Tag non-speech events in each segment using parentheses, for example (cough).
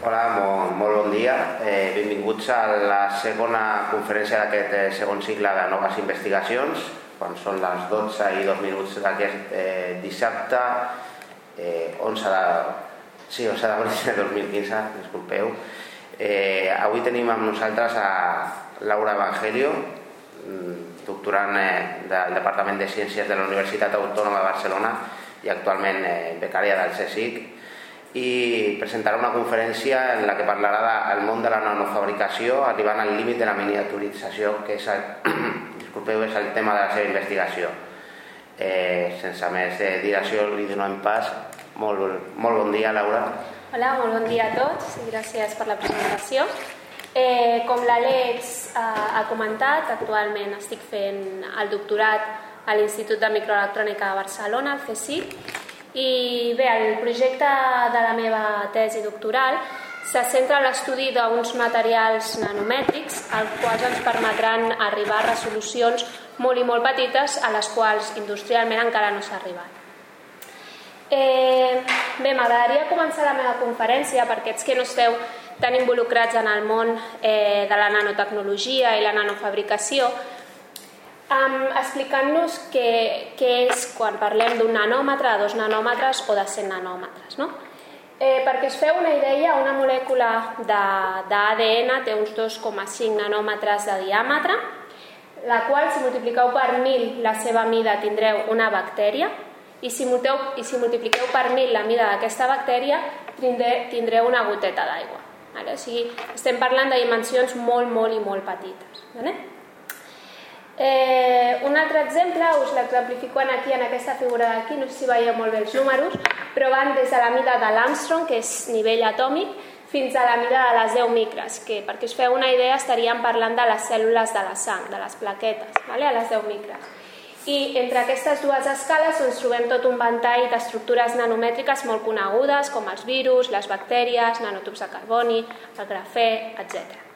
Hola, molt, molt bon dia. Eh, benvinguts a la segona conferència d'aquest eh, segon cicle de noves investigacions, quan són les 12 i 2 minuts d'aquest eh, dissabte, eh, 11 de, sí, 11 d'abril de 2015, disculpeu. Eh, avui tenim amb nosaltres a Laura Evangelio, mm, doctorant eh, del Departament de Ciències de la Universitat Autònoma de Barcelona i actualment eh, becària del CSIC, i presentarà una conferència en la que parlarà del món de la nanofabricació arribant al límit de la miniaturització que és el, (clears throat) disculpeu, és el tema de la seva investigació. Eh, sense més eh, dilació li donem pas. Molt, molt bon dia Laura. Hola, molt bon dia a tots. I gràcies per la presentació. Eh, com l'Àlex ha, ha comentat actualment estic fent el doctorat a l'Institut de Microelectrònica de Barcelona, el CSIC i bé, el projecte de la meva tesi doctoral se centra en l'estudi d'uns materials nanomètrics els quals ens permetran arribar a resolucions molt i molt petites a les quals industrialment encara no s'ha arribat. Eh, bé, m'agradaria començar la meva conferència perquè aquests que no esteu tan involucrats en el món eh, de la nanotecnologia i la nanofabricació Um, Explicant-nos què, què és quan parlem d'un nanòmetre, de dos nanòmetres o de 100 nanòmetres. No? Eh, perquè es feu una idea, una molècula d'ADN té uns 2,5 nanòmetres de diàmetre, la qual, si multipliqueu per 1.000 la seva mida, tindreu una bactèria, i si, multeu, i si multipliqueu per 1.000 la mida d'aquesta bactèria, tindreu, tindreu una goteta d'aigua. Vale? O sigui, estem parlant de dimensions molt, molt i molt petites. Vale? Eh, un altre exemple, us l'exemplifico aquí en aquesta figura d'aquí, no sé si veieu molt bé els números, però van des de la mida de l'Armstrong, que és nivell atòmic, fins a la mida de les 10 micres, que perquè us feu una idea estaríem parlant de les cèl·lules de la sang, de les plaquetes, vale? a les 10 micres. I entre aquestes dues escales doncs, trobem tot un ventall d'estructures nanomètriques molt conegudes, com els virus, les bactèries, nanotubs de carboni, el grafè, etc.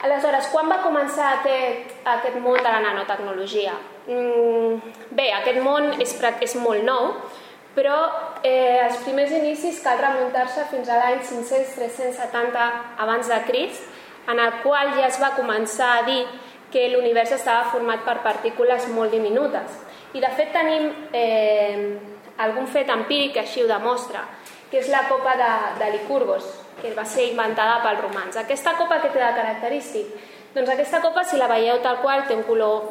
Aleshores, quan va començar aquest, aquest món de la nanotecnologia? Mm, bé, aquest món és, és molt nou, però eh, els primers inicis cal remuntar-se fins a l'any 500-370 abans de Crist, en el qual ja es va començar a dir que l'univers estava format per partícules molt diminutes. I de fet tenim eh, algun fet empíric que així ho demostra, que és la copa de, de Licurgos, que va ser inventada pels romans. Aquesta copa que té de característic? Doncs aquesta copa, si la veieu tal qual, té un color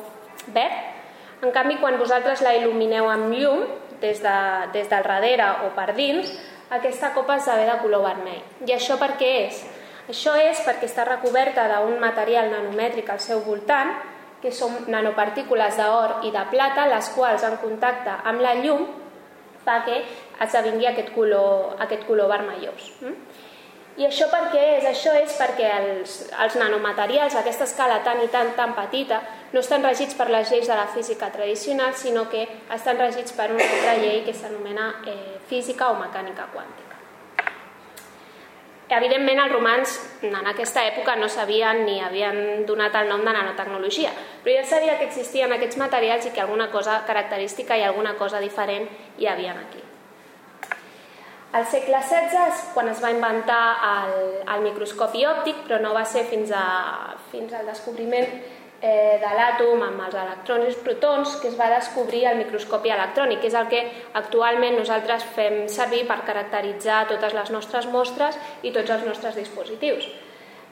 verd. En canvi, quan vosaltres la il·lumineu amb llum, des, de, des del darrere o per dins, aquesta copa esdevé de color vermell. I això per què és? Això és perquè està recoberta d'un material nanomètric al seu voltant, que són nanopartícules d'or i de plata, les quals en contacte amb la llum fa que esdevingui aquest color, aquest color vermellós. Mm? I això per què és? Això és perquè els, els nanomaterials aquesta escala tan i tan tan petita no estan regits per les lleis de la física tradicional, sinó que estan regits per una altra llei que s'anomena eh, física o mecànica quàntica. Evidentment, els romans en aquesta època no sabien ni havien donat el nom de nanotecnologia, però ja sabia que existien aquests materials i que alguna cosa característica i alguna cosa diferent hi havia aquí. Al segle XVI és quan es va inventar el, el microscopi òptic, però no va ser fins, a, fins al descobriment eh, de l'àtom amb els electrons i els protons que es va descobrir el microscopi electrònic, que és el que actualment nosaltres fem servir per caracteritzar totes les nostres mostres i tots els nostres dispositius.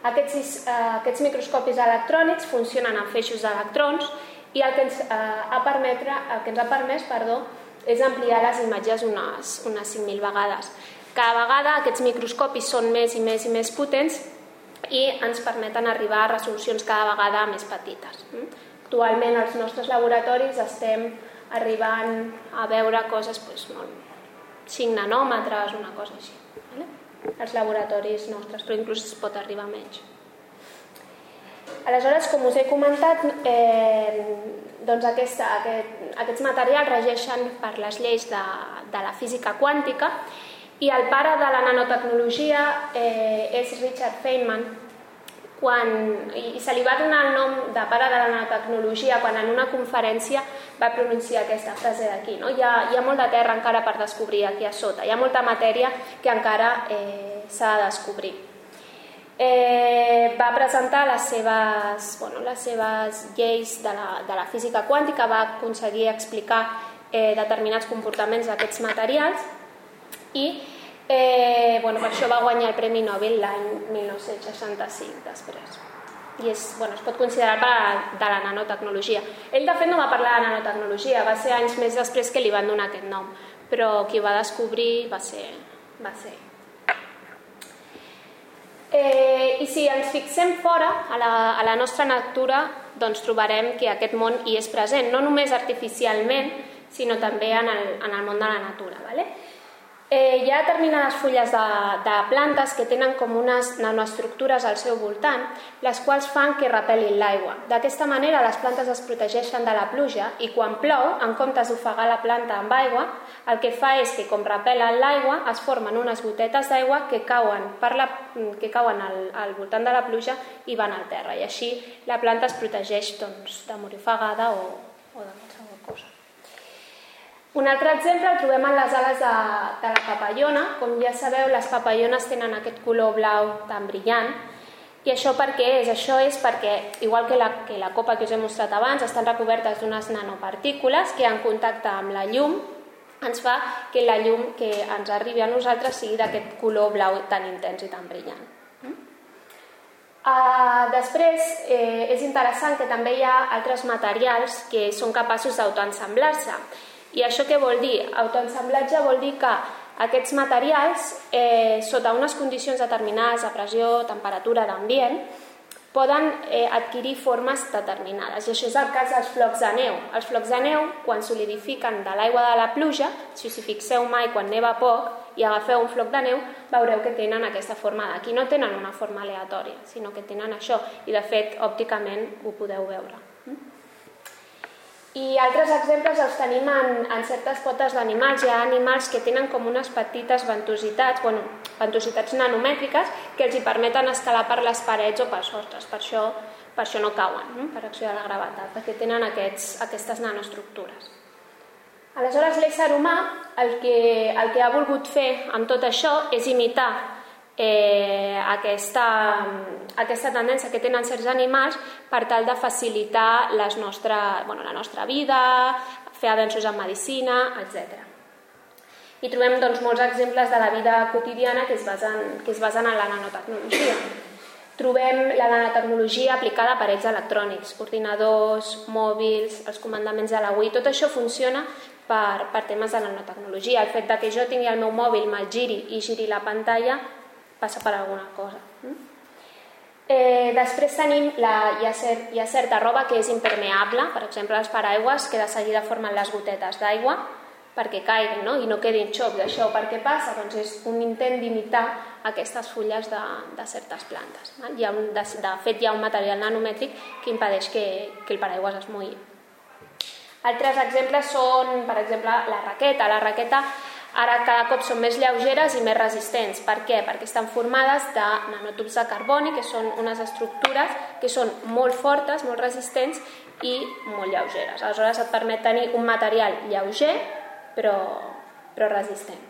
Aquests, eh, aquests microscopis electrònics funcionen amb feixos d'electrons i el que ens, eh, ha, permetre, el que ens ha permès perdó, és ampliar les imatges unes, unes 5.000 vegades. Cada vegada aquests microscopis són més i més i més potents i ens permeten arribar a resolucions cada vegada més petites. Actualment als nostres laboratoris estem arribant a veure coses doncs, molt, 5 nanòmetres, una cosa així. Vale? Els laboratoris nostres, però inclús es pot arribar a menys. Aleshores, com us he comentat, eh, doncs aquesta, aquest, aquests materials regeixen per les lleis de, de la física quàntica i el pare de la nanotecnologia eh, és Richard Feynman, quan, i se li va donar el nom de pare de la nanotecnologia quan en una conferència va pronunciar aquesta frase d'aquí. No? Hi, ha, hi ha molt de terra encara per descobrir aquí a sota, hi ha molta matèria que encara eh, s'ha de descobrir. Eh, va presentar les seves, bueno, les seves lleis de la, de la física quàntica, va aconseguir explicar eh, determinats comportaments d'aquests materials i eh, bueno, per això va guanyar el Premi Nobel l'any 1965 després i és, bueno, es pot considerar per de la nanotecnologia. Ell, de fet, no va parlar de nanotecnologia, va ser anys més després que li van donar aquest nom, però qui va descobrir va ser, va ser Eh, I si ens fixem fora, a la, a la nostra natura, doncs trobarem que aquest món hi és present, no només artificialment, sinó també en el, en el món de la natura. ¿vale? Eh, hi ha determinades fulles de, de plantes que tenen com unes nanoestructures al seu voltant, les quals fan que repel·lin l'aigua. D'aquesta manera les plantes es protegeixen de la pluja i quan plou, en comptes d'ofegar la planta amb aigua, el que fa és que com repel·len l'aigua es formen unes gotetes d'aigua que cauen, per la, que cauen al, al voltant de la pluja i van al terra. I així la planta es protegeix doncs, de morir ofegada o, o de qualsevol cosa. Un altre exemple el trobem en les ales de, de la papallona. Com ja sabeu, les papallones tenen aquest color blau tan brillant. I això per què és? Això és perquè, igual que la, que la copa que us he mostrat abans, estan recobertes d'unes nanopartícules que en contacte amb la llum ens fa que la llum que ens arribi a nosaltres sigui d'aquest color blau tan intens i tan brillant. Uh, després, eh, és interessant que també hi ha altres materials que són capaços d'autoensamblar-se i això què vol dir? Autoensamblatge vol dir que aquests materials, eh, sota unes condicions determinades de pressió, temperatura, d'ambient, poden eh, adquirir formes determinades. I això és el cas dels flocs de neu. Els flocs de neu, quan solidifiquen de l'aigua de la pluja, si us hi fixeu mai quan neva poc i agafeu un floc de neu, veureu que tenen aquesta forma d'aquí. No tenen una forma aleatòria, sinó que tenen això. I de fet, òpticament, ho podeu veure. I altres exemples els tenim en, en certes potes d'animals. Hi ha animals que tenen com unes petites ventositats, bueno, ventositats nanomètriques, que els hi permeten escalar per les parets o per sostres. Per això, per això no cauen, no? per acció de la gravetat, perquè tenen aquests, aquestes nanoestructures. Aleshores, l'ésser humà el que, el que ha volgut fer amb tot això és imitar eh, aquesta, aquesta tendència que tenen certs animals per tal de facilitar les nostre, bueno, la nostra vida, fer avenços en medicina, etc. I trobem doncs, molts exemples de la vida quotidiana que es basen, que es basen en la nanotecnologia. Trobem la nanotecnologia aplicada a aparells electrònics, ordinadors, mòbils, els comandaments de la tot això funciona per, per temes de nanotecnologia. El fet de que jo tingui el meu mòbil, me'l giri i giri la pantalla passa per alguna cosa. Eh, després tenim la, hi, ha cert, hi ha certa roba que és impermeable, per exemple els paraigües que de seguida formen les gotetes d'aigua perquè caiguin no? i no quedin xoc d'això. Per què passa? Doncs és un intent d'imitar aquestes fulles de, de certes plantes. No? Hi ha un, de, de fet, hi ha un material nanomètric que impedeix que, que el paraigües es mulli. Altres exemples són, per exemple, la raqueta. La raqueta Ara cada cop són més lleugeres i més resistents. Per què? Perquè estan formades de nanotubs de carboni, que són unes estructures que són molt fortes, molt resistents i molt lleugeres. Aleshores et permet tenir un material lleuger però, però resistent.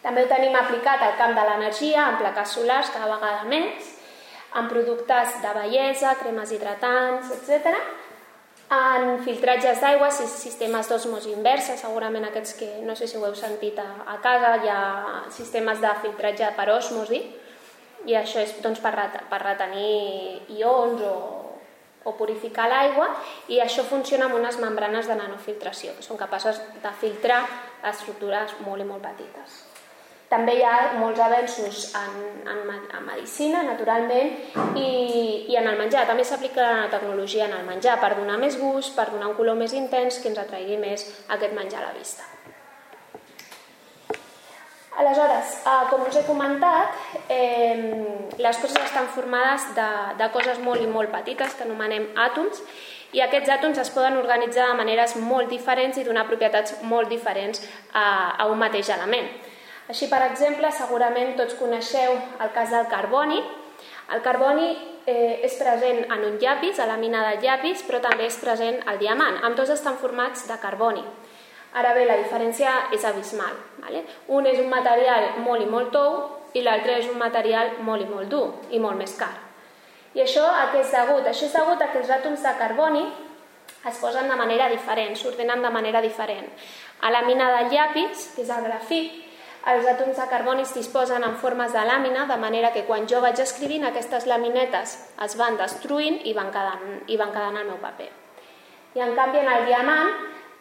També ho tenim aplicat al camp de l'energia, en plaques solars cada vegada més, en productes de bellesa, cremes hidratants, etc en filtratges d'aigua, sistemes d'osmos inversa, segurament aquests que no sé si ho heu sentit a, a casa, hi ha sistemes de filtratge per osmosi, i això és doncs, per, per retenir ions o, o purificar l'aigua, i això funciona amb unes membranes de nanofiltració, que són capaces de filtrar estructures molt i molt petites. També hi ha molts avenços en, en, en medicina, naturalment, i, i en el menjar. També s'aplica la tecnologia en el menjar per donar més gust, per donar un color més intens, que ens atraigui més aquest menjar a la vista. Aleshores, eh, com us he comentat, eh, les coses estan formades de, de coses molt i molt petites que anomenem àtoms i aquests àtoms es poden organitzar de maneres molt diferents i donar propietats molt diferents a, a un mateix element. Així, per exemple, segurament tots coneixeu el cas del carboni. El carboni eh, és present en un llapis, a la mina del llapis, però també és present al diamant. Amb dos estan formats de carboni. Ara bé, la diferència és abismal. Vale? Un és un material molt i molt tou i l'altre és un material molt i molt dur i molt més car. I això a què és degut? Això és degut a que els àtoms de carboni es posen de manera diferent, s'ordenen de manera diferent. A la mina del llapis, que és el grafit, els àtoms de carboni es disposen en formes de làmina, de manera que quan jo vaig escrivint, aquestes laminetes es van destruint i van quedant, i van quedant al meu paper. I en canvi en el diamant,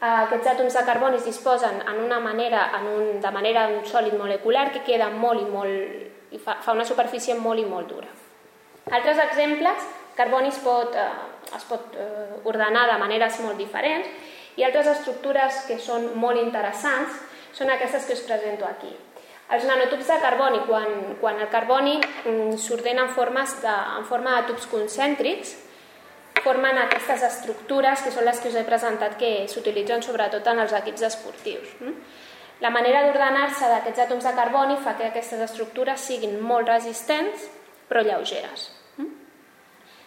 eh, aquests àtoms de carboni es disposen en una manera, en un, de manera un sòlid molecular que queda molt i molt, i fa, fa una superfície molt i molt dura. Altres exemples, carboni es pot, eh, es pot eh, ordenar de maneres molt diferents i altres estructures que són molt interessants són aquestes que us presento aquí. Els nanotubs de carboni, quan, quan el carboni mm, s'ordena en, formes de, en forma de tubs concèntrics, formen aquestes estructures que són les que us he presentat que s'utilitzen sobretot en els equips esportius. La manera d'ordenar-se d'aquests àtoms de carboni fa que aquestes estructures siguin molt resistents però lleugeres.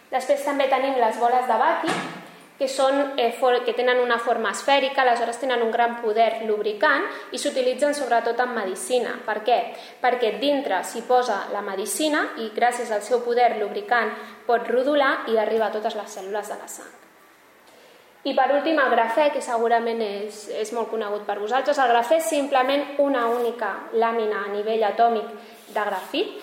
Després també tenim les boles de Baki, que, són, eh, que tenen una forma esfèrica, aleshores tenen un gran poder lubricant i s'utilitzen sobretot en medicina. Per què? Perquè dintre s'hi posa la medicina i gràcies al seu poder lubricant pot rodolar i arriba a totes les cèl·lules de la sang. I per últim el grafè, que segurament és, és molt conegut per vosaltres. El grafè és simplement una única làmina a nivell atòmic de grafit,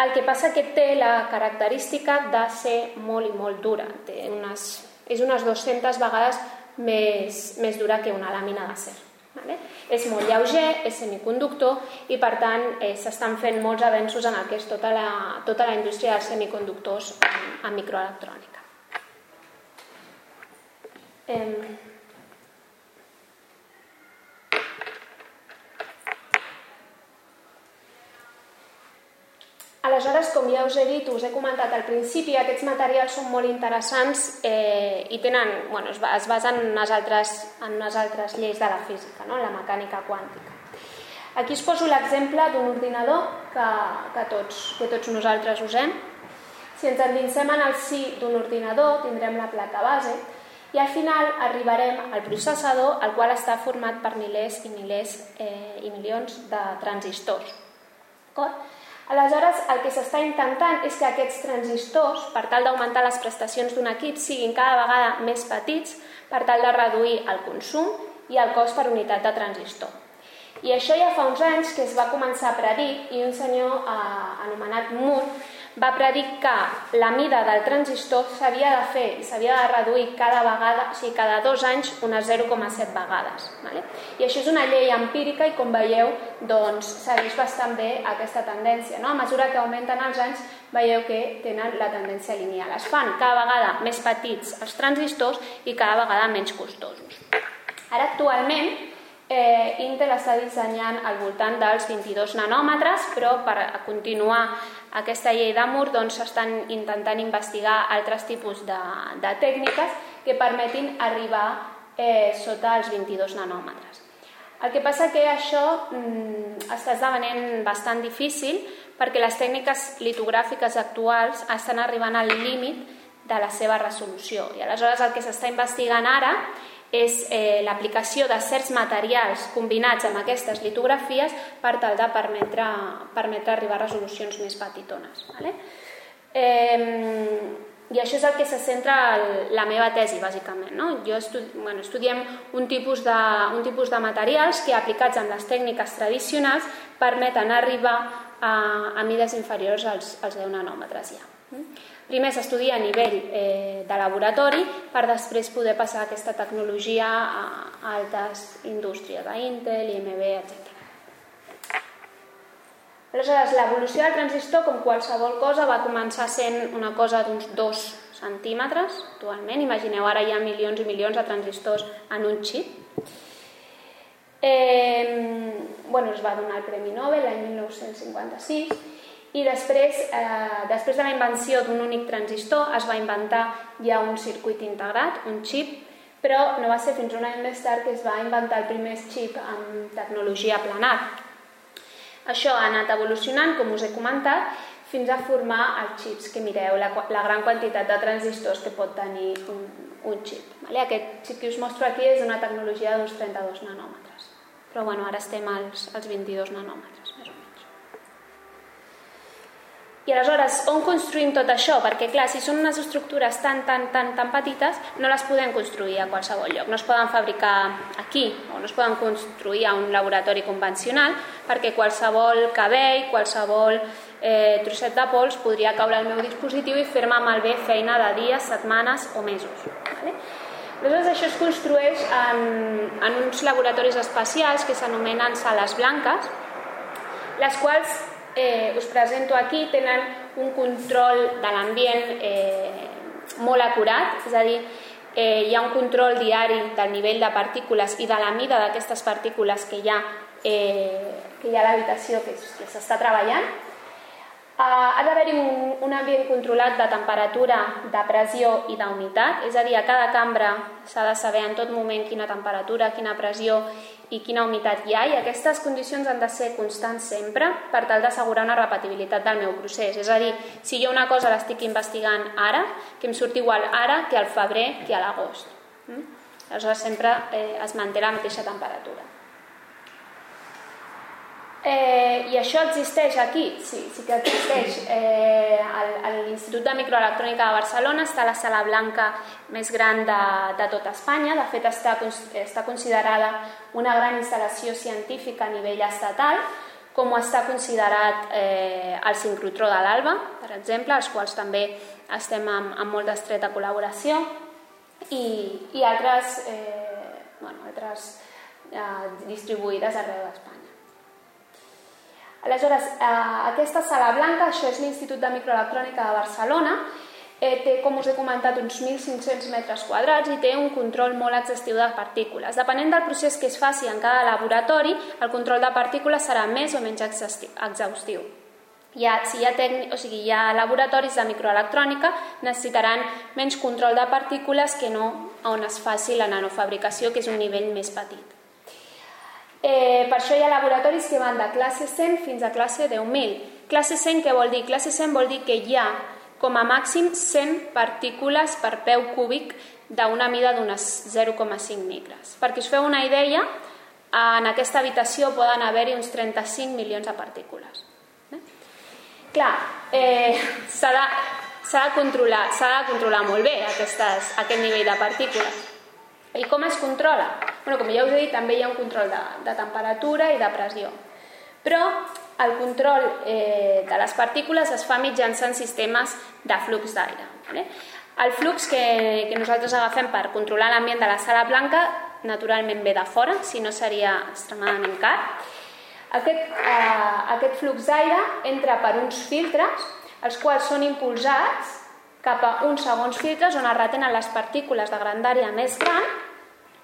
el que passa que té la característica de ser molt i molt dura. Té unes és unes 200 vegades més, més dura que una làmina d'acer. Vale? És molt lleuger, és semiconductor i per tant eh, s'estan fent molts avenços en el que és tota la, tota la indústria dels semiconductors en, en microelectrònica. Eh, Aleshores, com ja us he dit, us he comentat al principi, aquests materials són molt interessants eh, i tenen, bueno, es, basen en unes, altres, en unes altres lleis de la física, no? en la mecànica quàntica. Aquí us poso l'exemple d'un ordinador que, que, tots, que tots nosaltres usem. Si ens endinsem en el si d'un ordinador, tindrem la placa base i al final arribarem al processador, el qual està format per milers i milers eh, i milions de transistors. D'acord? Aleshores, el que s'està intentant és que aquests transistors, per tal d'augmentar les prestacions d'un equip, siguin cada vegada més petits per tal de reduir el consum i el cost per unitat de transistor. I això ja fa uns anys que es va començar a predir i un senyor eh, anomenat Moore va predir que la mida del transistor s'havia de fer i s'havia de reduir cada vegada, o sigui, cada dos anys unes 0,7 vegades. Vale? I això és una llei empírica i com veieu doncs, segueix bastant bé aquesta tendència. No? A mesura que augmenten els anys veieu que tenen la tendència lineal. Es fan cada vegada més petits els transistors i cada vegada menys costosos. Ara actualment eh, Intel està dissenyant al voltant dels 22 nanòmetres, però per continuar aquesta llei d'Amur doncs, s'estan intentant investigar altres tipus de, de tècniques que permetin arribar eh, sota els 22 nanòmetres. El que passa que això mm, està esdevenent bastant difícil perquè les tècniques litogràfiques actuals estan arribant al límit de la seva resolució. I aleshores el que s'està investigant ara és eh, l'aplicació de certs materials combinats amb aquestes litografies per tal de permetre, permetre arribar a resolucions més petitones. Vale? Eh, I això és el que se centra la meva tesi, bàsicament. No? Jo estudi bueno, estudiem un tipus, de, un tipus de materials que, aplicats amb les tècniques tradicionals, permeten arribar a, a mides inferiors als, als 10 nanòmetres ja. Primer s'estudia a nivell eh, de laboratori per després poder passar aquesta tecnologia a, a altres indústries, a Intel, IMB, etc. Aleshores, l'evolució del transistor, com qualsevol cosa, va començar sent una cosa d'uns 2 centímetres, actualment. Imagineu, ara hi ha milions i milions de transistors en un xip. Eh, bueno, es va donar el Premi Nobel l'any 1956 i després, eh, després de la invenció d'un únic transistor es va inventar ja un circuit integrat, un xip, però no va ser fins un any més tard que es va inventar el primer xip amb tecnologia planar. Això ha anat evolucionant, com us he comentat, fins a formar els xips que mireu, la, la gran quantitat de transistors que pot tenir un, un xip. Vale? Aquest xip que us mostro aquí és una tecnologia d'uns 32 nanòmetres, però bueno, ara estem als, als 22 nanòmetres, I aleshores, on construïm tot això? Perquè, clar, si són unes estructures tan, tan, tan, tan petites, no les podem construir a qualsevol lloc. No es poden fabricar aquí, o no es poden construir a un laboratori convencional, perquè qualsevol cabell, qualsevol eh, trosset de pols podria caure al meu dispositiu i fer-me malbé feina de dies, setmanes o mesos. Vale? Aleshores, això es construeix en, en uns laboratoris especials que s'anomenen sales blanques, les quals eh, us presento aquí tenen un control de l'ambient eh, molt acurat, és a dir, eh, hi ha un control diari del nivell de partícules i de la mida d'aquestes partícules que hi ha, eh, que hi ha a l'habitació que s'està treballant Uh, ha d'haver-hi un, un ambient controlat de temperatura, de pressió i d'humitat, és a dir, a cada cambra s'ha de saber en tot moment quina temperatura, quina pressió i quina humitat hi ha i aquestes condicions han de ser constants sempre per tal d'assegurar una repetibilitat del meu procés. És a dir, si jo una cosa l'estic investigant ara, que em surt igual ara que al febrer que a l'agost. Mm? Aleshores sempre eh, es manté la mateixa temperatura. Eh, I això existeix aquí? Sí, sí que existeix. Eh, a l'Institut de Microelectrònica de Barcelona està la sala blanca més gran de, de tot Espanya. De fet, està, està considerada una gran instal·lació científica a nivell estatal, com està considerat eh, el sincrotró de l'Alba, per exemple, els quals també estem en, en molt d'estreta col·laboració, i, i altres, eh, bueno, altres eh, distribuïdes arreu d'Espanya. Aleshores, eh, aquesta sala blanca, això és l'Institut de Microelectrònica de Barcelona, eh, té, com us he comentat, uns 1.500 metres quadrats i té un control molt exhaustiu de partícules. Depenent del procés que es faci en cada laboratori, el control de partícules serà més o menys exhaustiu. Hi ha, si hi ha, tècnic, o sigui, hi ha laboratoris de microelectrònica, necessitaran menys control de partícules que no on es faci la nanofabricació, que és un nivell més petit. Eh, per això hi ha laboratoris que van de classe 100 fins a classe 10.000. Classe 100 què vol dir? Classe 100 vol dir que hi ha com a màxim 100 partícules per peu cúbic d'una mida d'unes 0,5 micres. Perquè us feu una idea, en aquesta habitació poden haver-hi uns 35 milions de partícules. Eh? Clar, eh, s'ha de, de, controlar, de controlar molt bé aquestes, aquest nivell de partícules. I com es controla? Bueno, com ja us he dit, també hi ha un control de, de temperatura i de pressió. Però el control eh, de les partícules es fa mitjançant sistemes de flux d'aire. Vale? El flux que, que nosaltres agafem per controlar l'ambient de la sala blanca naturalment ve de fora, si no seria extremadament car. Aquest, eh, aquest flux d'aire entra per uns filtres, els quals són impulsats cap a uns segons filtres on es retenen les partícules de grandària més gran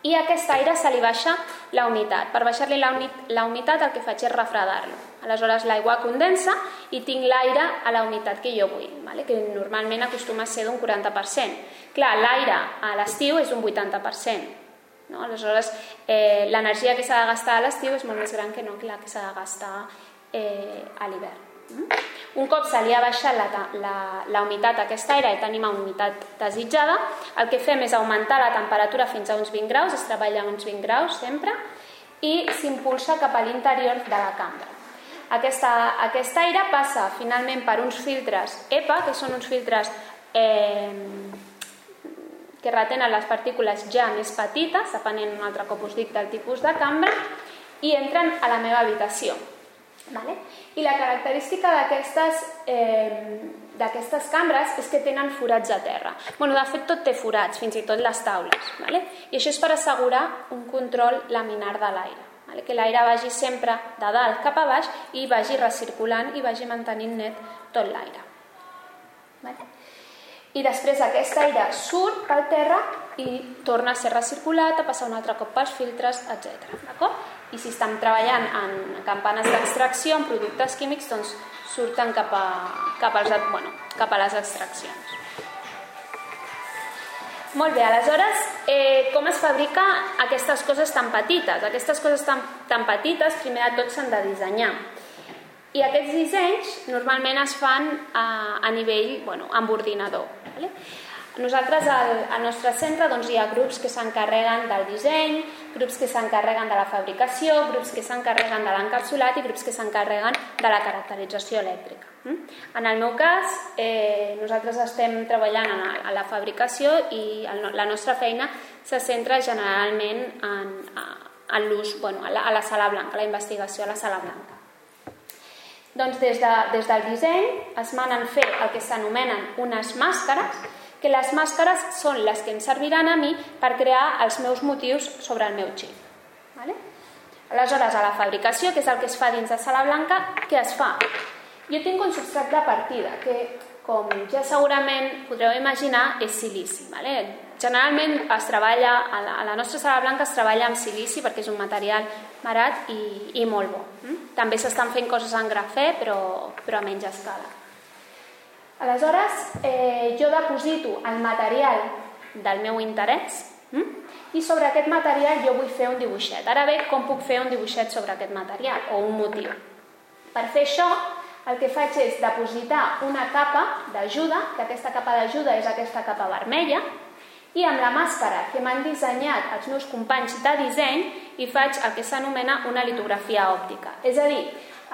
i a aquest aire se li baixa la humitat. Per baixar-li la humitat el que faig és refredar-lo. Aleshores l'aigua condensa i tinc l'aire a la humitat que jo vull, vale? que normalment acostuma a ser d'un 40%. Clar, l'aire a l'estiu és un 80%. No? Aleshores, eh, l'energia que s'ha de gastar a l'estiu és molt més gran que no la que s'ha de gastar eh, a l'hivern. Un cop se li ha baixat la, la, la humitat a aquest aire i tenim humitat desitjada, el que fem és augmentar la temperatura fins a uns 20 graus, es treballa a uns 20 graus sempre, i s'impulsa cap a l'interior de la cambra. Aquesta, aquest aire passa finalment per uns filtres EPA, que són uns filtres eh, que retenen les partícules ja més petites, depenent un altre cop us dic del tipus de cambra, i entren a la meva habitació. Vale? I la característica d'aquestes eh, cambres és que tenen forats a terra. Bueno, de fet, tot té forats, fins i tot les taules. Vale? I això és per assegurar un control laminar de l'aire. Vale? Que l'aire vagi sempre de dalt cap a baix i vagi recirculant i vagi mantenint net tot l'aire. Vale? I després aquest aire surt pel terra i torna a ser recirculat, a passar un altre cop pels filtres, etc. D'acord? I si estem treballant en campanes d'extracció, en productes químics, doncs surten cap a, cap, als, bueno, cap a les extraccions. Molt bé, aleshores, eh, com es fabrica aquestes coses tan petites? Aquestes coses tan, tan petites, primer de tot, s'han de dissenyar. I aquests dissenys normalment es fan a, a nivell bueno, amb ordinador. Vale? Nosaltres al, al nostre centre doncs, hi ha grups que s'encarreguen del disseny, grups que s'encarreguen de la fabricació, grups que s'encarreguen de l'encapsulat i grups que s'encarreguen de la caracterització elèctrica. Mm? En el meu cas, eh, nosaltres estem treballant en, a la fabricació i el, la nostra feina se centra generalment en, en l'ús, bueno, a, a la sala blanca, la investigació a la sala blanca. Doncs des, de, des del disseny es manen fer el que s'anomenen unes màscares que les màscares són les que em serviran a mi per crear els meus motius sobre el meu xip. Vale? Aleshores, a la fabricació, que és el que es fa dins de sala blanca, què es fa? Jo tinc un substrat de partida, que, com ja segurament podreu imaginar, és silici. Vale? Generalment es treballa, a la, a la nostra sala blanca es treballa amb silici perquè és un material barat i, i molt bo. Mm? També s'estan fent coses en grafè, però, però a menys escala. Aleshores, eh, jo deposito el material del meu interès hm? i sobre aquest material jo vull fer un dibuixet. Ara bé, com puc fer un dibuixet sobre aquest material o un motiu? Per fer això, el que faig és depositar una capa d'ajuda, que aquesta capa d'ajuda és aquesta capa vermella, i amb la màscara que m'han dissenyat els meus companys de disseny hi faig el que s'anomena una litografia òptica. És a dir,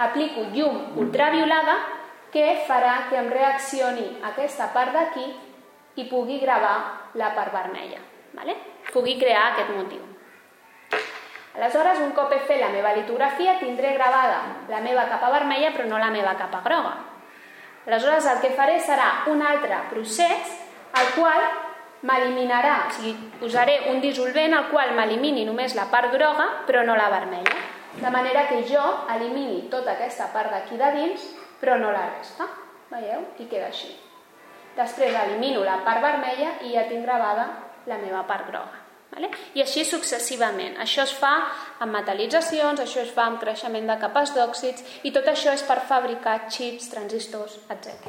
aplico llum ultraviolada que farà que em reaccioni aquesta part d'aquí i pugui gravar la part vermella. Vale? Pugui crear aquest motiu. Aleshores, un cop he fet la meva litografia, tindré gravada la meva capa vermella però no la meva capa groga. Aleshores, el que faré serà un altre procés al qual m'eliminarà, o sigui, posaré un dissolvent al qual m'elimini només la part groga però no la vermella. De manera que jo elimini tota aquesta part d'aquí de dins però no la resta. Veieu? I queda així. Després elimino la part vermella i ja tinc gravada la meva part groga. Vale? I així successivament. Això es fa amb metalitzacions, això es fa amb creixement de capes d'òxids i tot això és per fabricar xips, transistors, etc.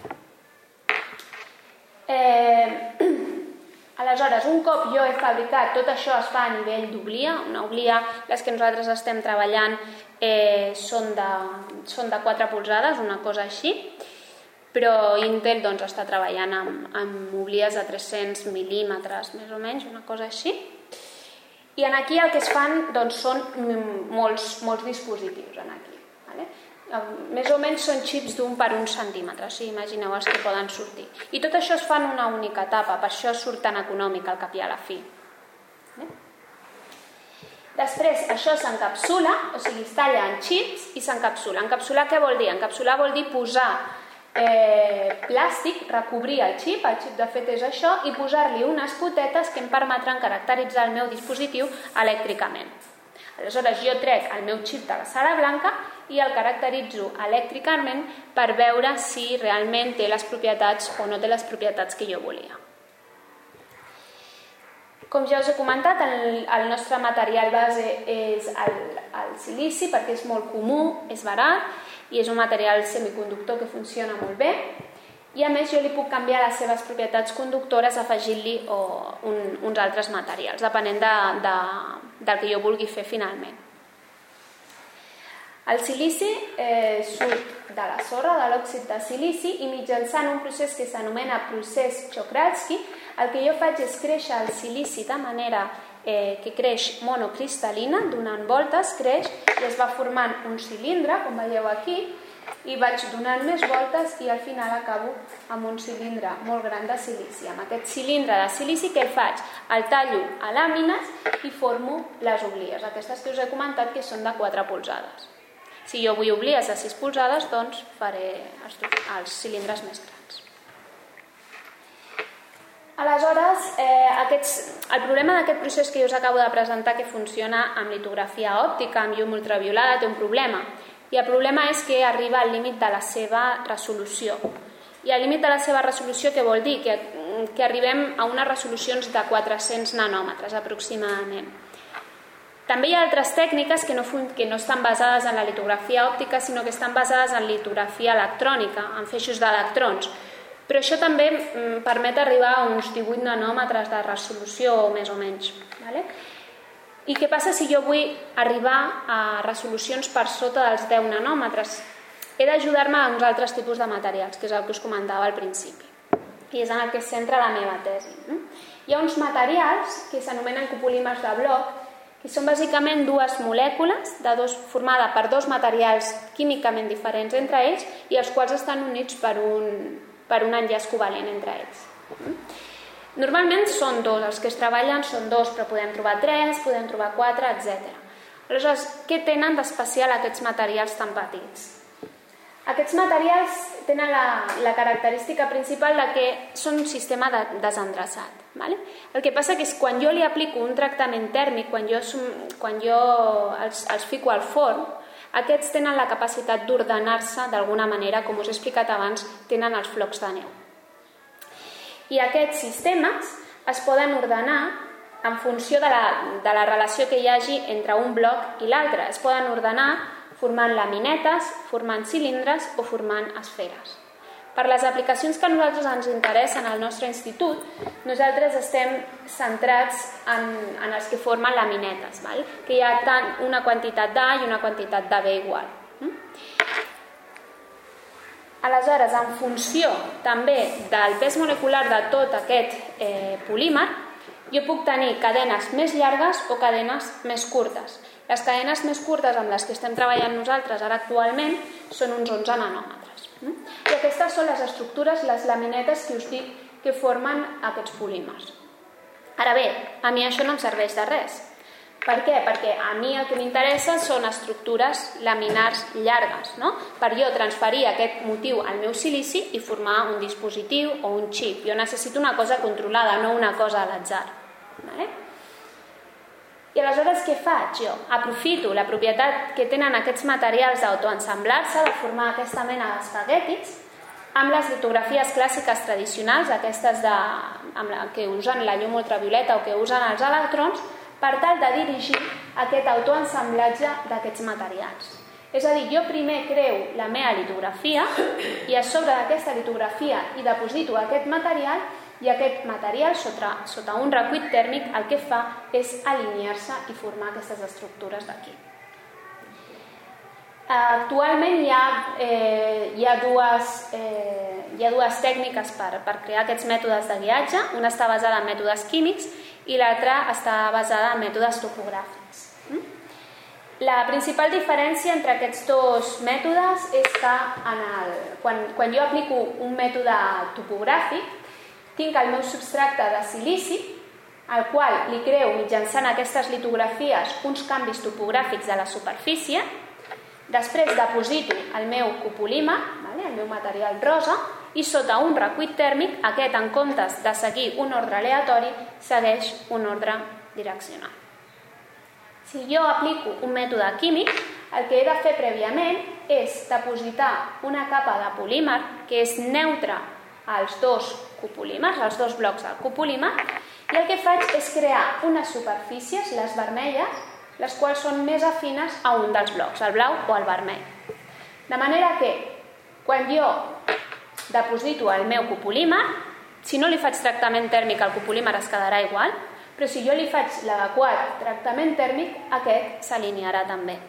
Eh, (clears throat) aleshores, un cop jo he fabricat, tot això es fa a nivell d'oblia, una oblia, les que nosaltres estem treballant eh, són, de, són de 4 polzades, una cosa així, però Intel doncs, està treballant amb, amb moblies de 300 mil·límetres, més o menys, una cosa així. I en aquí el que es fan doncs, són molts, molts dispositius. En aquí, vale? Més o menys són xips d'un per un centímetre, o sigui, imagineu els que poden sortir. I tot això es fa en una única etapa, per això surt tan econòmic al cap i a la fi. Després això s'encapsula, o sigui, es talla en xips i s'encapsula. Encapsular què vol dir? Encapsular vol dir posar eh, plàstic, recobrir el xip, el xip de fet és això, i posar-li unes potetes que em permetran caracteritzar el meu dispositiu elèctricament. Aleshores jo trec el meu xip de la sala blanca i el caracteritzo elèctricament per veure si realment té les propietats o no té les propietats que jo volia. Com ja us he comentat, el, el nostre material base és el, el silici perquè és molt comú, és barat i és un material semiconductor que funciona molt bé i a més jo li puc canviar les seves propietats conductores afegint-li un, uns altres materials, depenent de, de, del que jo vulgui fer finalment. El silici eh, surt de la sorra, de l'òxid de silici, i mitjançant un procés que s'anomena procés Czochralski, el que jo faig és créixer el silici de manera eh, que creix monocristal·lina, donant voltes, creix i es va formant un cilindre, com veieu aquí, i vaig donant més voltes i al final acabo amb un cilindre molt gran de silici. Amb aquest cilindre de silici que faig? El tallo a làmines i formo les oblies, aquestes que us he comentat que són de 4 polzades. Si jo vull oblies de 6 polzades, doncs faré els cilindres més grans. Aleshores, eh, aquests, el problema d'aquest procés que jo us acabo de presentar que funciona amb litografia òptica, amb llum ultraviolada, té un problema. I el problema és que arriba al límit de la seva resolució. I al límit de la seva resolució què vol dir? Que, que arribem a unes resolucions de 400 nanòmetres aproximadament. També hi ha altres tècniques que no, que no estan basades en la litografia òptica, sinó que estan basades en litografia electrònica, en feixos d'electrons. Però això també mm, permet arribar a uns 18 nanòmetres de resolució, més o menys. Vale? I què passa si jo vull arribar a resolucions per sota dels 10 nanòmetres? he d'ajudar-me a uns altres tipus de materials, que és el que us comentava al principi. I és en el que es centra la meva tesi. No? Hi ha uns materials que s'anomenen copolímers de bloc, que són bàsicament dues molècules de dos, formada per dos materials químicament diferents entre ells i els quals estan units per un, per un enllaç covalent entre ells. Normalment són dos, els que es treballen són dos, però podem trobar tres, podem trobar quatre, etc. Aleshores, què tenen d'especial aquests materials tan petits? Aquests materials tenen la, la característica principal de que són un sistema de, desendreçat. Vale? El que passa que és quan jo li aplico un tractament tèrmic, quan jo, quan jo els, els fico al forn, aquests tenen la capacitat d'ordenar-se d'alguna manera, com us he explicat abans, tenen els flocs de neu. I aquests sistemes es poden ordenar en funció de la, de la relació que hi hagi entre un bloc i l'altre. Es poden ordenar formant laminetes, formant cilindres o formant esferes. Per les aplicacions que a nosaltres ens interessen al nostre institut, nosaltres estem centrats en, en els que formen laminetes, val? que hi ha tant una quantitat d'A i una quantitat de B igual. Mm? Aleshores, en funció també del pes molecular de tot aquest eh, polímer, jo puc tenir cadenes més llargues o cadenes més curtes. Les cadenes més curtes amb les que estem treballant nosaltres ara actualment són uns 11 nanòmetres. Mm? I aquestes són les estructures, les laminetes que us dic que formen aquests polímers. Ara bé, a mi això no em serveix de res. Per què? Perquè a mi el que m'interessa són estructures laminars llargues, no? per jo transferir aquest motiu al meu silici i formar un dispositiu o un xip. Jo necessito una cosa controlada, no una cosa a l'atzar. Vale? I aleshores què faig jo? Aprofito la propietat que tenen aquests materials d'autoensamblar-se, de formar aquesta mena d'espaguetis, amb les litografies clàssiques tradicionals, aquestes de, amb la, que usen la llum ultravioleta o que usen els electrons, per tal de dirigir aquest autoensamblatge d'aquests materials. És a dir, jo primer creu la meva litografia i a sobre d'aquesta litografia hi deposito aquest material i aquest material, sota, sota un recuit tèrmic, el que fa és alinear-se i formar aquestes estructures d'aquí. Actualment hi ha, eh, hi ha, dues, eh, hi ha dues tècniques per, per crear aquests mètodes de guiatge. Una està basada en mètodes químics i l'altra està basada en mètodes topogràfics. Mm? La principal diferència entre aquests dos mètodes és que en el, quan, quan jo aplico un mètode topogràfic, tinc el meu substracte de silici, al qual li creu mitjançant aquestes litografies uns canvis topogràfics de la superfície, després deposito el meu copolímer, vale, el meu material rosa, i sota un recuit tèrmic, aquest en comptes de seguir un ordre aleatori, segueix un ordre direccional. Si jo aplico un mètode químic, el que he de fer prèviament és depositar una capa de polímer que és neutra als dos copolímers, els dos blocs del copolímer, i el que faig és crear unes superfícies, les vermelles, les quals són més afines a un dels blocs, el blau o el vermell. De manera que, quan jo deposito el meu copolímer, si no li faig tractament tèrmic al copolímer es quedarà igual, però si jo li faig l'adequat tractament tèrmic, aquest s'alinearà també.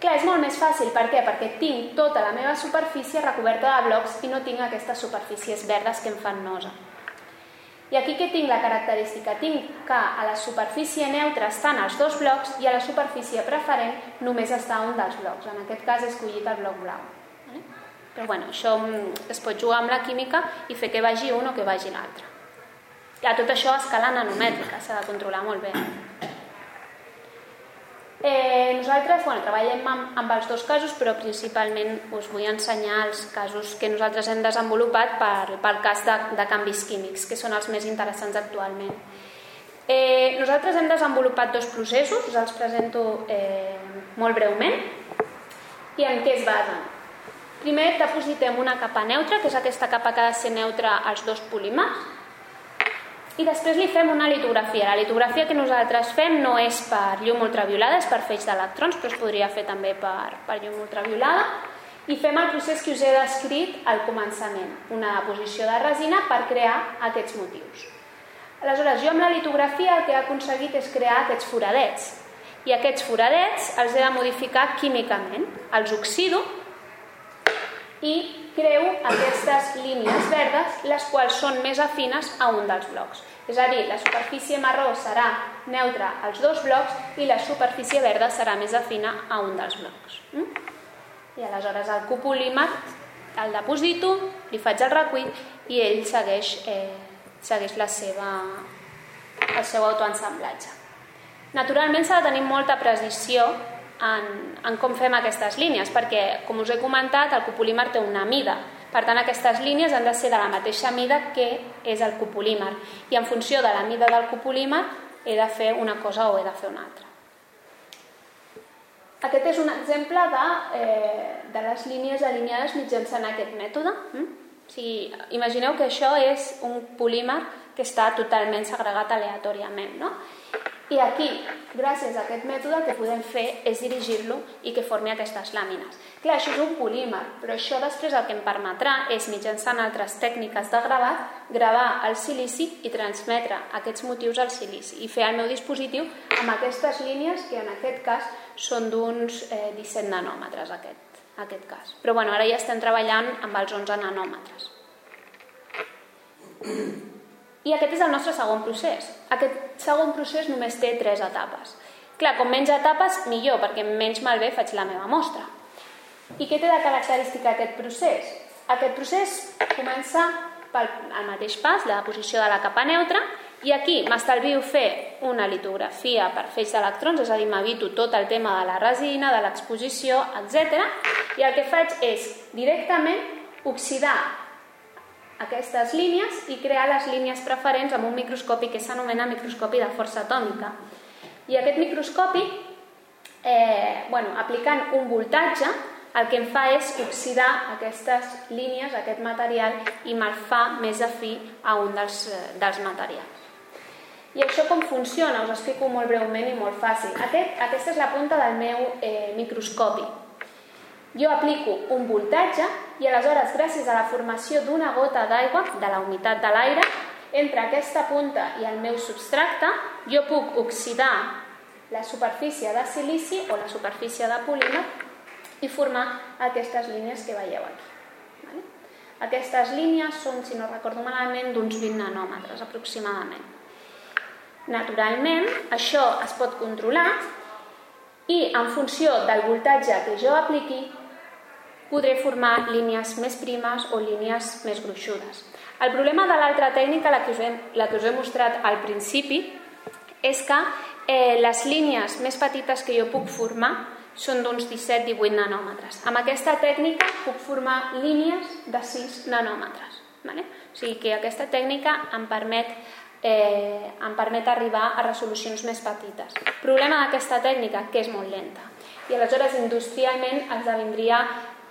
Clar, és molt més fàcil, per què? Perquè tinc tota la meva superfície recoberta de blocs i no tinc aquestes superfícies verdes que em fan nosa. I aquí que tinc la característica? Tinc que a la superfície neutra estan els dos blocs i a la superfície preferent només està un dels blocs. En aquest cas he escollit el bloc blau. Però bueno, això mm, es pot jugar amb la química i fer que vagi un o que vagi l'altre. Tot això a escala nanomètrica, s'ha de controlar molt bé. Eh, nosaltres bueno, treballem amb, amb els dos casos, però principalment us vull ensenyar els casos que nosaltres hem desenvolupat per, pel cas de, de canvis químics, que són els més interessants actualment. Eh, nosaltres hem desenvolupat dos processos, us els presento eh, molt breument, i en què es basen. Primer depositem una capa neutra, que és aquesta capa que ha de ser neutra als dos polímers, i després li fem una litografia. La litografia que nosaltres fem no és per llum ultraviolada, és per feix d'electrons, però es podria fer també per, per llum ultraviolada. I fem el procés que us he descrit al començament, una deposició de resina per crear aquests motius. Aleshores, jo amb la litografia el que he aconseguit és crear aquests foradets. I aquests foradets els he de modificar químicament. Els oxido i creu aquestes línies verdes, les quals són més afines a un dels blocs. És a dir, la superfície marró serà neutra als dos blocs i la superfície verda serà més afina a un dels blocs. Mm? I aleshores el copolímer el deposito, li faig el recull i ell segueix, eh, segueix la seva, el seu autoensamblatge. Naturalment s'ha de tenir molta precisió en, en com fem aquestes línies, perquè, com us he comentat, el copolímer té una mida. Per tant, aquestes línies han de ser de la mateixa mida que és el copolímer. I en funció de la mida del copolímer he de fer una cosa o he de fer una altra. Aquest és un exemple de, eh, de les línies alineades mitjançant aquest mètode. Mm? O sigui, imagineu que això és un polímer que està totalment segregat aleatòriament. No? I aquí, gràcies a aquest mètode, el que podem fer és dirigir-lo i que formi aquestes làmines. Clar, això és un polímer, però això després el que em permetrà és, mitjançant altres tècniques de gravat, gravar el silici i transmetre aquests motius al silici i fer el meu dispositiu amb aquestes línies que en aquest cas són d'uns eh, 17 nanòmetres, aquest, aquest cas. Però bueno, ara ja estem treballant amb els 11 nanòmetres. I aquest és el nostre segon procés. Aquest segon procés només té tres etapes. Clar, com menys etapes, millor, perquè menys malbé faig la meva mostra. I què té de característica aquest procés? Aquest procés comença pel el mateix pas, la posició de la capa neutra, i aquí m'estalvio fer una litografia per feix d'electrons, és a dir, m'evito tot el tema de la resina, de l'exposició, etc. I el que faig és directament oxidar aquestes línies i crear les línies preferents amb un microscopi que s'anomena microscopi de força atòmica. I aquest microscopi, eh, bueno, aplicant un voltatge, el que em fa és oxidar aquestes línies, aquest material, i me'l fa més afí a un dels, eh, dels materials. I això com funciona? Us explico molt breument i molt fàcil. Aquest, aquesta és la punta del meu eh, microscopi. Jo aplico un voltatge i aleshores, gràcies a la formació d'una gota d'aigua, de la humitat de l'aire, entre aquesta punta i el meu substracte, jo puc oxidar la superfície de silici o la superfície de polímer i formar aquestes línies que veieu aquí. Vale? Aquestes línies són, si no recordo malament, d'uns 20 nanòmetres aproximadament. Naturalment, això es pot controlar i en funció del voltatge que jo apliqui podré formar línies més primes o línies més gruixudes. El problema de l'altra tècnica, la que, us he, la que us he mostrat al principi, és que eh, les línies més petites que jo puc formar són d'uns 17-18 nanòmetres. Amb aquesta tècnica puc formar línies de 6 nanòmetres. Vale? O sigui que aquesta tècnica em permet, eh, em permet arribar a resolucions més petites. Problema d'aquesta tècnica, que és molt lenta. I aleshores industrialment esdevindria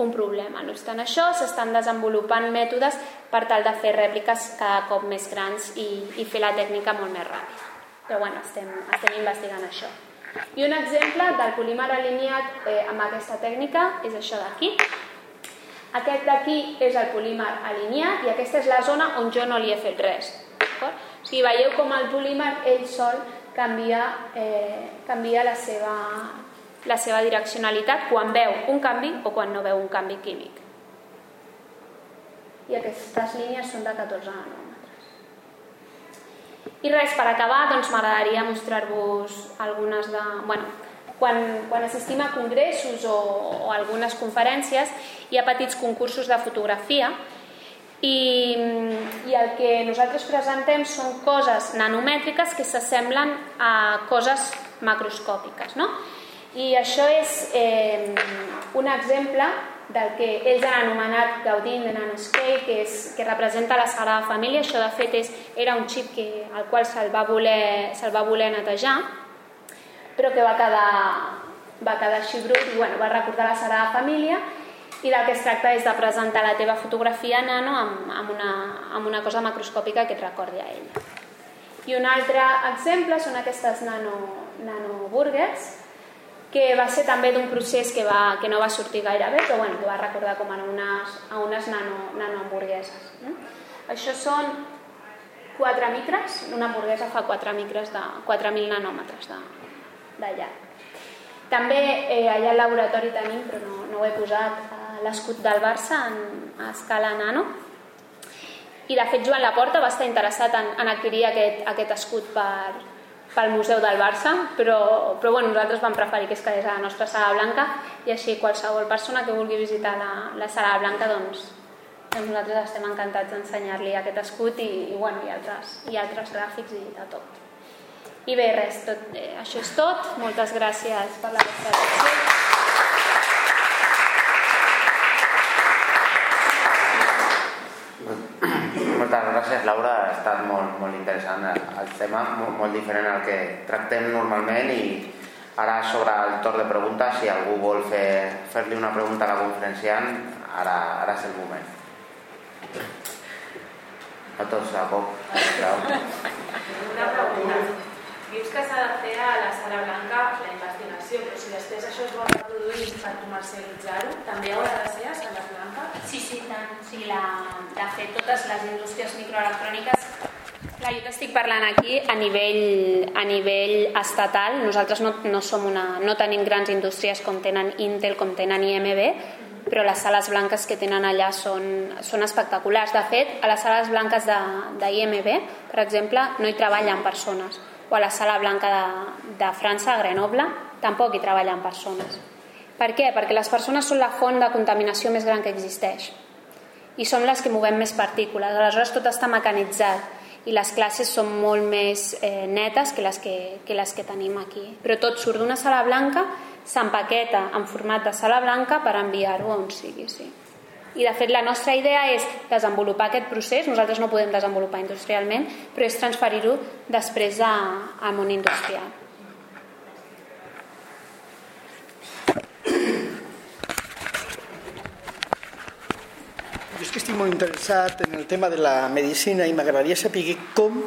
un problema. No obstant això, s'estan desenvolupant mètodes per tal de fer rèpliques cada cop més grans i, i fer la tècnica molt més ràpida. Però bueno, estem, estem investigant això. I un exemple del polímer alineat eh, amb aquesta tècnica és això d'aquí. Aquest d'aquí és el polímer alineat i aquesta és la zona on jo no li he fet res. O sigui, veieu com el polímer ell sol canvia, eh, canvia la seva, la seva direccionalitat quan veu un canvi o quan no veu un canvi químic. I aquestes línies són de 14 nanòmetres. I res, per acabar, doncs m'agradaria mostrar-vos algunes de... Bueno, quan, quan assistim a congressos o, o algunes conferències hi ha petits concursos de fotografia i, i el que nosaltres presentem són coses nanomètriques que s'assemblen a coses macroscòpiques. No? I això és eh, un exemple del que ells han anomenat Gaudint de Nanoscale, que, és, que representa la Sagrada Família. Això, de fet, és, era un xip que, al qual se'l va, voler, se va voler netejar, però que va quedar, va quedar així brut i bueno, va recordar la Sagrada Família i del que es tracta és de presentar la teva fotografia nano amb, amb, una, amb una cosa macroscòpica que et recordi a ella. I un altre exemple són aquestes nano, nanoburgers, que va ser també d'un procés que, va, que no va sortir gaire bé, però bueno, que va recordar com a unes, a unes nano, nanohamburgueses. Mm? Això són 4 micres, una hamburguesa fa 4 micres de 4.000 nanòmetres de, de llarg. També eh, allà al laboratori tenim, però no, no ho he posat, eh, l'escut del Barça en, a escala nano i de fet Joan Laporta va estar interessat en, en adquirir aquest, aquest escut per, pel Museu del Barça, però, però bueno, nosaltres vam preferir que es quedés a la nostra sala blanca i així qualsevol persona que vulgui visitar la, la sala blanca doncs, doncs nosaltres estem encantats d'ensenyar-li aquest escut i, i, bueno, i, altres, i altres gràfics i de tot. I bé, res, tot, eh, això és tot. Moltes gràcies per la vostra atenció. Moltes gràcies, Laura. Ha estat molt, molt interessant el, el tema, molt, molt diferent al que tractem normalment i ara sobre el torn de preguntes, si algú vol fer-li fer una pregunta a la conferenciant, ara, ara és el moment. A tots, a poc. Una pregunta. Dius que s'ha de fer a la sala blanca la investigació, però si després això es vol reproduir per comercialitzar-ho, també haurà de ser a sala blanca? Sí, sí, tant. Sí, la, de fet, totes les indústries microelectròniques Clar, jo t'estic parlant aquí a nivell, a nivell estatal. Nosaltres no, no, som una, no tenim grans indústries com tenen Intel, com tenen IMB, però les sales blanques que tenen allà són, són espectaculars. De fet, a les sales blanques d'IMB, per exemple, no hi treballen persones o a la Sala Blanca de, de França, a Grenoble, tampoc hi treballen persones. Per què? Perquè les persones són la font de contaminació més gran que existeix i són les que movem més partícules. Aleshores tot està mecanitzat i les classes són molt més eh, netes que les que, que les que tenim aquí. Però tot surt d'una sala blanca, s'empaqueta en format de sala blanca per enviar-ho on sigui. Sí. I de fet la nostra idea és desenvolupar aquest procés, nosaltres no podem desenvolupar industrialment, però és transferir-ho després a, al món industrial. Jo és que estic molt interessat en el tema de la medicina i m'agradaria saber com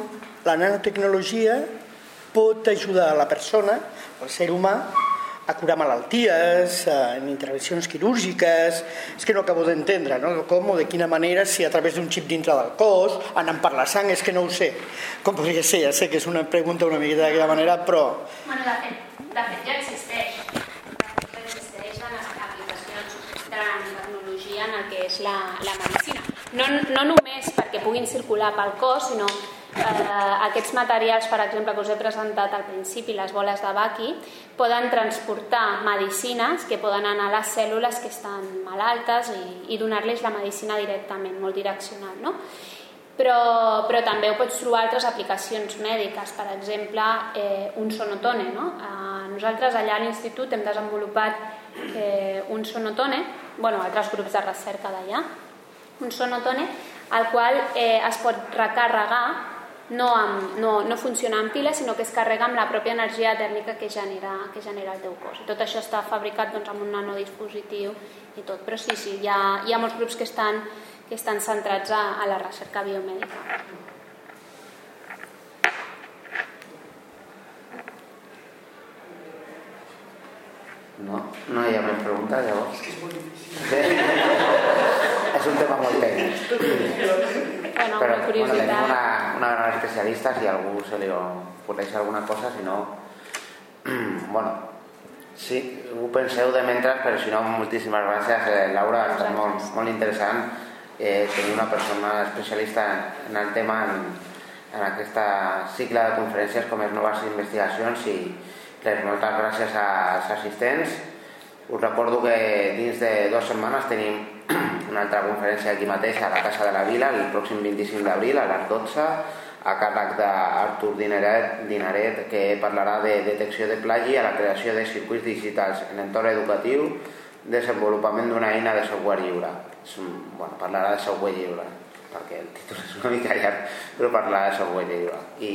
la nanotecnologia pot ajudar a la persona, al ser humà, a curar malalties, en intervencions quirúrgiques... És que no acabo d'entendre, no? Com o de quina manera, si a través d'un xip dintre del cos, anant per la sang, és que no ho sé. Com podria ser? Ja sé que és una pregunta una miqueta d'aquella manera, però... Bueno, de fet, de fet ja existeix. Ja existeixen les aplicacions de tecnologia en el que és la, la medicina. No, no només perquè puguin circular pel cos, sinó eh, aquests materials, per exemple, que us he presentat al principi, les boles de Baki, poden transportar medicines que poden anar a les cèl·lules que estan malaltes i, i donar-les la medicina directament, molt direccional. No? Però, però també ho pots trobar altres aplicacions mèdiques, per exemple, eh, un sonotone. No? Eh, nosaltres allà a l'institut hem desenvolupat eh, un sonotone, bueno, altres grups de recerca d'allà, un sonotone al qual eh, es pot recarregar no, amb, no, no funciona amb piles, sinó que es carrega amb la pròpia energia tèrmica que genera, que genera el teu cos. I tot això està fabricat doncs, amb un nanodispositiu i tot. Però sí, sí, hi ha, hi ha molts grups que estan, que estan centrats a, a la recerca biomèdica. No, no hi ha més preguntes, llavors. És que és molt difícil. (laughs) és un tema molt tècnic. Bueno, Però una bueno, tenim curiositat. una, una gran especialista, si algú se li coneix alguna cosa, si no... (clears throat) bueno, sí, ho penseu de mentre, però si no, moltíssimes gràcies, eh, Laura, ha estat molt, molt interessant eh, tenir una persona especialista en, en el tema en, en aquesta cicle de conferències com és Noves Investigacions i res, moltes gràcies als assistents. Us recordo que dins de dues setmanes tenim (clears throat) una altra conferència aquí mateix a la Casa de la Vila el pròxim 25 d'abril a les 12 a càrrec d'Artur Dinaret, Dinaret que parlarà de detecció de plagi a la creació de circuits digitals en entorn educatiu desenvolupament d'una eina de software lliure. Bueno, parlarà de software lliure perquè el títol és una mica llarg però parlarà de software lliure. I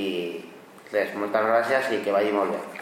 res, moltes gràcies i que vagi molt bé